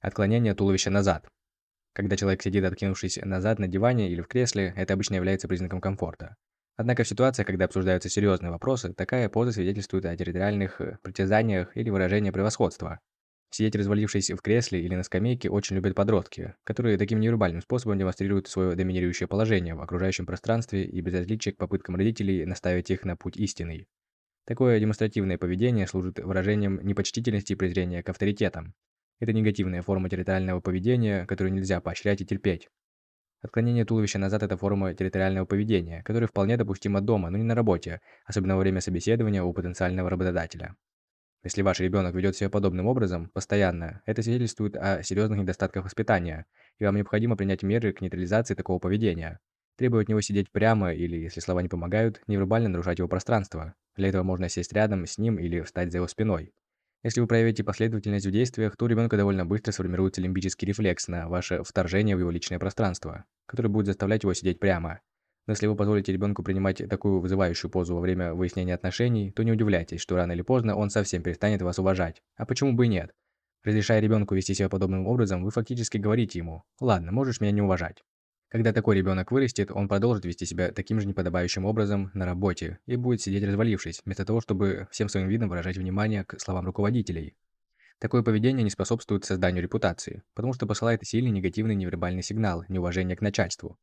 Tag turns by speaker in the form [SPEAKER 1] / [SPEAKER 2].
[SPEAKER 1] Отклонение туловища назад. Когда человек сидит, откинувшись назад на диване или в кресле, это обычно является признаком комфорта. Однако в ситуациях, когда обсуждаются серьезные вопросы, такая поза свидетельствует о территориальных э, притязаниях или выражении превосходства. Сидеть развалившись в кресле или на скамейке очень любят подростки, которые таким невербальным способом демонстрируют свое доминирующее положение в окружающем пространстве и безразличие к попыткам родителей наставить их на путь истинный. Такое демонстративное поведение служит выражением непочтительности и презрения к авторитетам. Это негативная форма территориального поведения, которую нельзя поощрять и терпеть. Отклонение туловища назад – это форма территориального поведения, которая вполне допустима дома, но не на работе, особенно во время собеседования у потенциального работодателя. Если ваш ребенок ведет себя подобным образом, постоянно, это свидетельствует о серьезных недостатках воспитания, и вам необходимо принять меры к нейтрализации такого поведения. Требовать от него сидеть прямо или, если слова не помогают, невербально нарушать его пространство. Для этого можно сесть рядом с ним или встать за его спиной. Если вы проявите последовательность в действиях, то у ребенка довольно быстро сформируется лимбический рефлекс на ваше вторжение в его личное пространство, который будет заставлять его сидеть прямо. Но если вы позволите ребенку принимать такую вызывающую позу во время выяснения отношений, то не удивляйтесь, что рано или поздно он совсем перестанет вас уважать. А почему бы и нет? Разрешая ребенку вести себя подобным образом, вы фактически говорите ему «Ладно, можешь меня не уважать». Когда такой ребенок вырастет, он продолжит вести себя таким же неподобающим образом на работе и будет сидеть развалившись, вместо того, чтобы всем своим видом выражать внимание к словам руководителей. Такое поведение не способствует созданию репутации, потому что посылает сильный негативный невербальный сигнал неуважения к начальству.